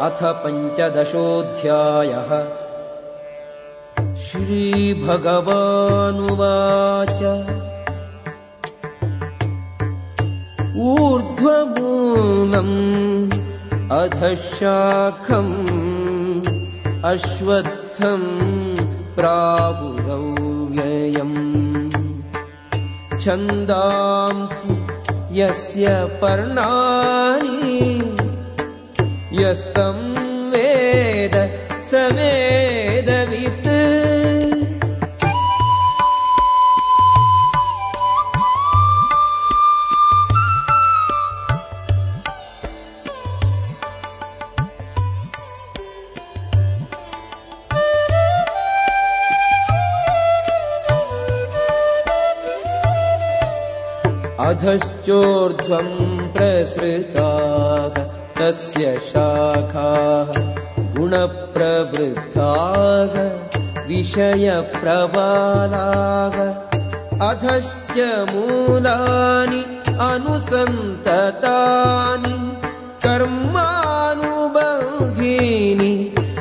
अथ पञ्चदशोऽध्यायः। श्रीभगवानुवाच। ऊर्ध्वमूलम् अधशाखम् अश्वत्थम् प्राबुरव्ययम् छन्दांसि यस्य पर्णानि यस्तम् वेद स वेदवित् अधश्चोर्ध्वम् प्रसृताः तस्य शाखाः गुणप्रवृद्धाः विषयप्रबालाः। अधश्च मूलानि अनुसन्ततानि कर्मानुबन्धीनि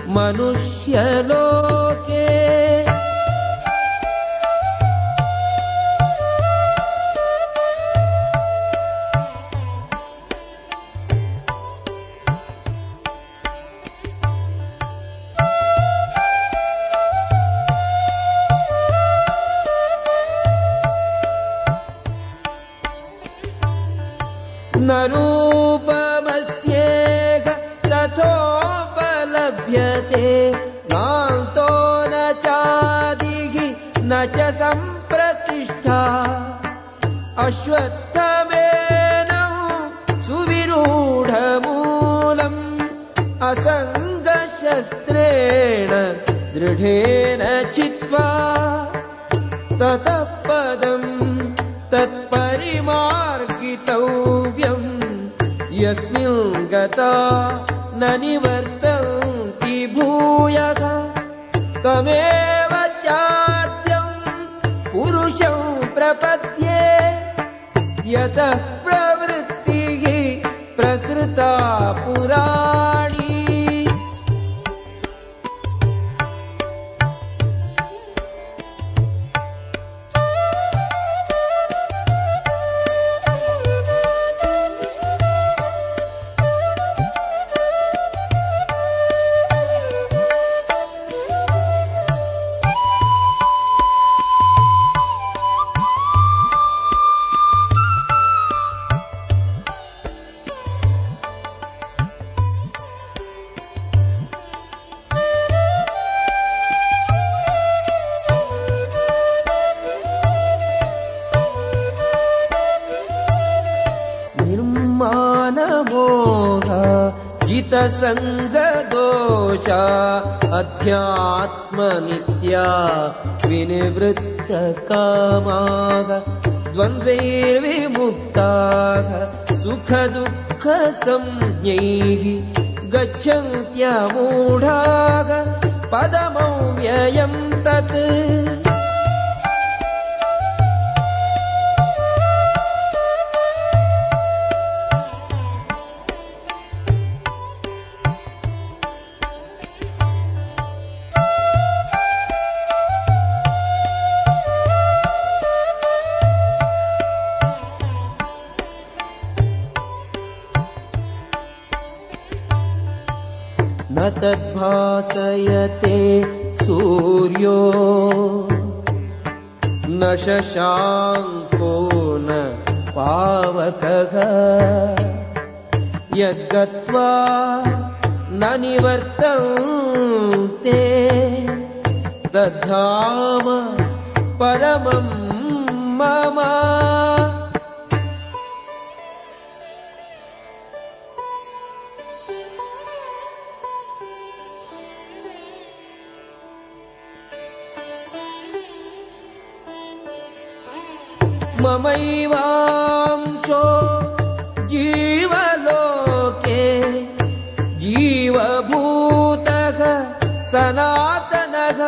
मनुष्यलोके न रूपमस्येह तथोपलभ्यते नान्तो न चादिः न च सम्प्रतिष्ठा। अश्वत्थमेन सुविरूढमूलम् असङ्गशस्त्रेण दृढेन चित्वा। ततः पदम् तत्परिमार्गितव्यम् यस्मिन् गता न निवर्तन्ति भूयः। तमेव चाद्यम् पुरुषम् प्रपद्ये। यतः जितसङ्गदोषा अध्यात्मनित्या विनिवृत्तकामाः द्वन्द्वैर्विमुक्ताः सुखदुःखसंज्ञैः गच्छन्त्यमूढाः पदमव्ययम् तत् न तद्भासयते सूर्यो। न शशाङ्को न पावकः। यद्गत्वा न निवर्तन्ते तद्धाम परमम् मम ममैवांशो जीवलोके जीवभूतः सनातनः।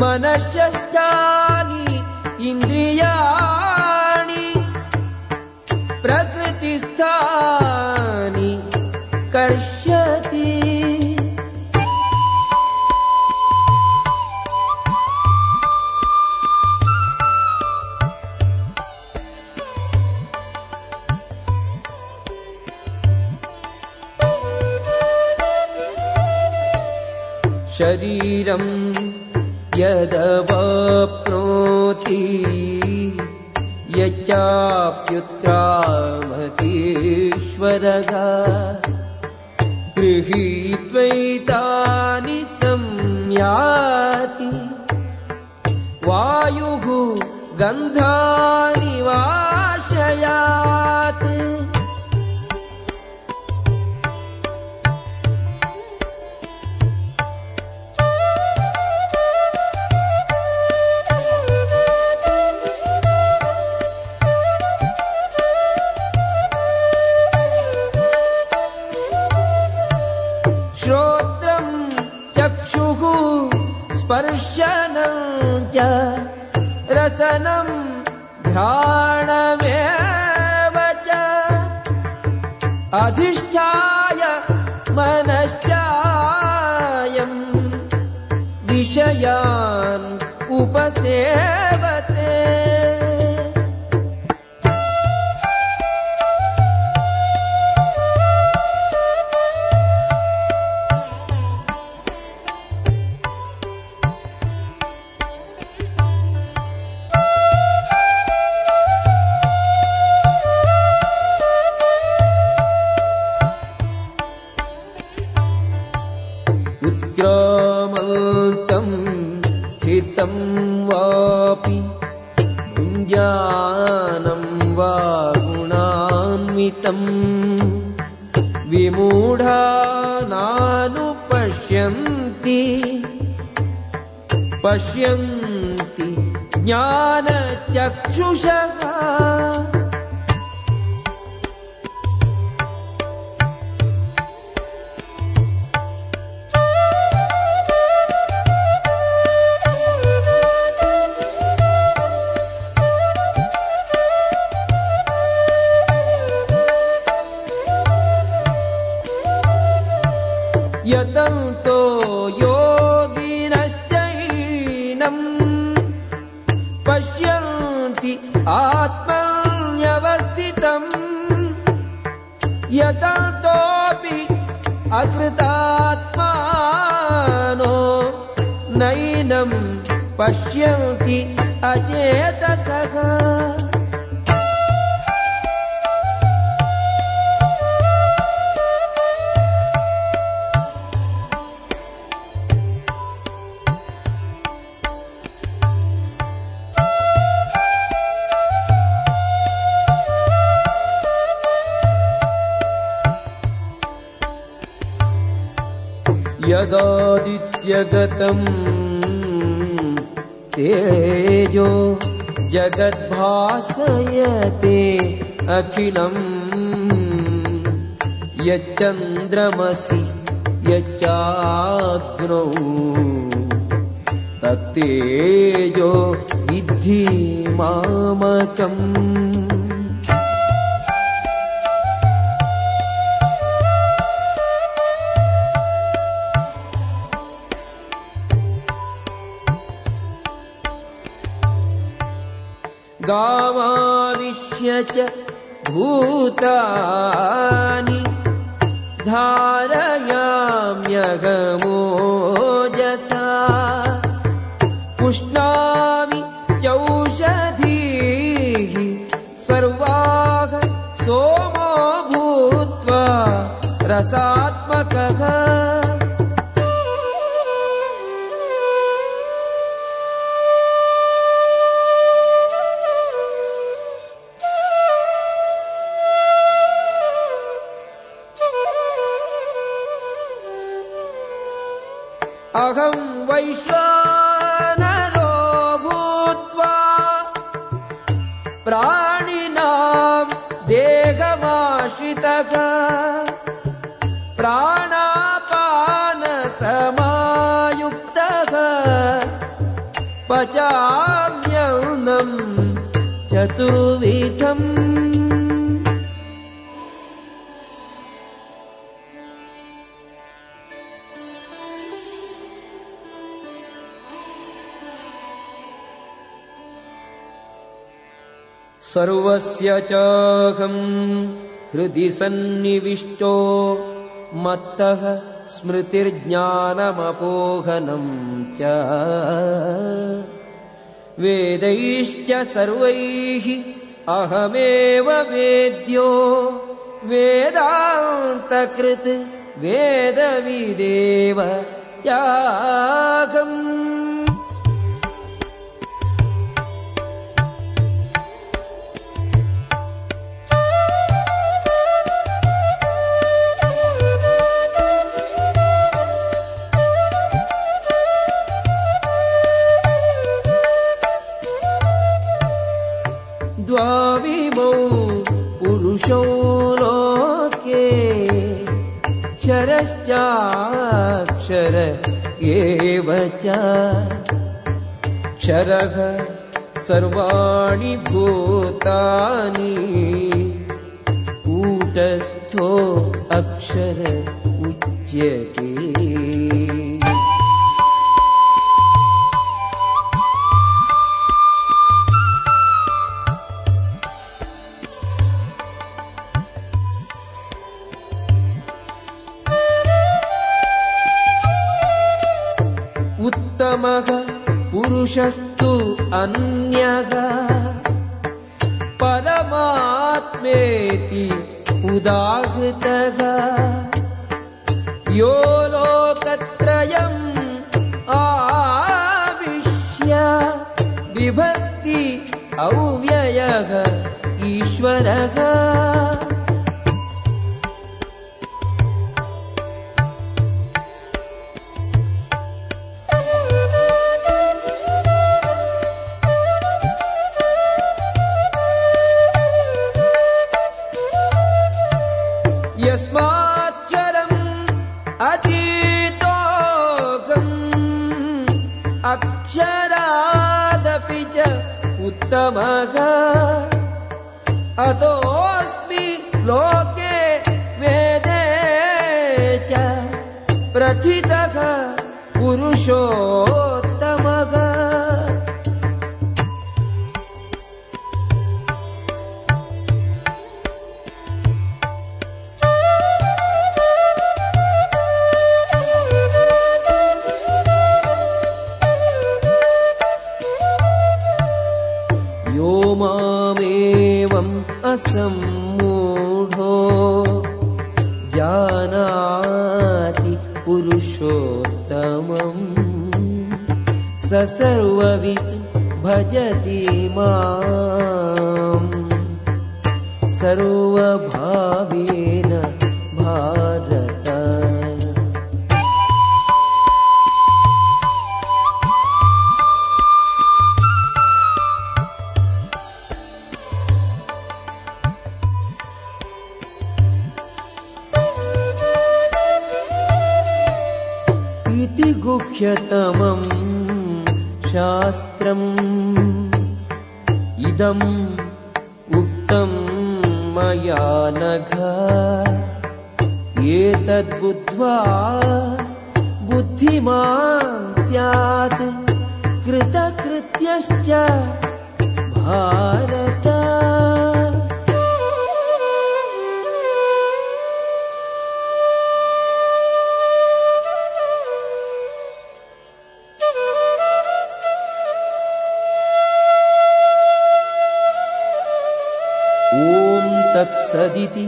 मनश्चष्टानि इन्द्रियाणि प्रकृतिस्थानि कर्ष्यति शरीरम् यदवाप्नोति यच्चाप्युत्क्रामतीश्वरः। गृहीत्वैतानि संयाति वायुः गन्धानि वाशयात् अधिष्ठाय मनश्चायम् विषयान् उपसेवते उत्क्रामन्तम् स्थितं वापि भुञ्जानं वा गुणान्वितम् विमूढा नानुपश्यन्ति पश्यन्ति ज्ञानचक्षुषः आत्मन्यवस्थितम् यतन्तोऽपि अकृतात्मानो नैनम् पश्यन्ति अचेतसः यदादित्यगतम् तेजो जगद्भासयते अखिलम् यच्चन्द्रमसि यच्चाग्नौ तत्तेजो विद्धि मामकम् भूतानि धारयाम्यगमोजसा। पुष्णामि चौषधीः सर्वाः सोमो भूत्वा रसात्मकः अहं वैश्वानरो भूत्वा प्राणिनां देहमाश्रितः प्राणापानसमायुक्तः पचाम्यौनम् चतुर्विधम् सर्वस्य चाहम् हृदि सन्निविष्टो मत्तः स्मृतिर्ज्ञानमपोहनम् च। वेदैश्च सर्वैः अहमेव वेद्यो वेदान्तकृत् वेदविदेव चाहम् द्वाविमौ पुरुषौ लोके क्षरश्चाक्षर एव च। क्षरः सर्वाणि भूतानि कूटस्थो अक्षर उच्यते पुरुषस्तु अन्यः। परमात्मेति उदाहृतः। यो लोकत्रयम् आविश्य विभक्ति अव्ययः ईश्वरः अक्षरादपि च उत्तमः। अतोऽस्मि लोके वेदे च प्रथितः पुरुषोत्तमः सम्मूढो जानाति पुरुषोत्तमम्। स सर्ववित् भजति माम्। सर्वभावेन मया नघ। एतद्बुद्ध्वा बुद्धिमान् स्यात्। कृतकृत्यश्च भारत तत्सदिति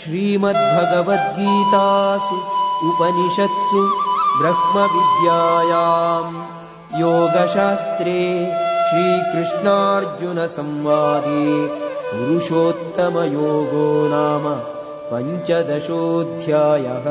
श्रीमद्भगवद्गीतासु उपनिषत्सु ब्रह्मविद्यायाम् योगशास्त्रे श्रीकृष्णार्जुनसंवादे पुरुषोत्तमयोगो नाम पञ्चदशोऽध्यायः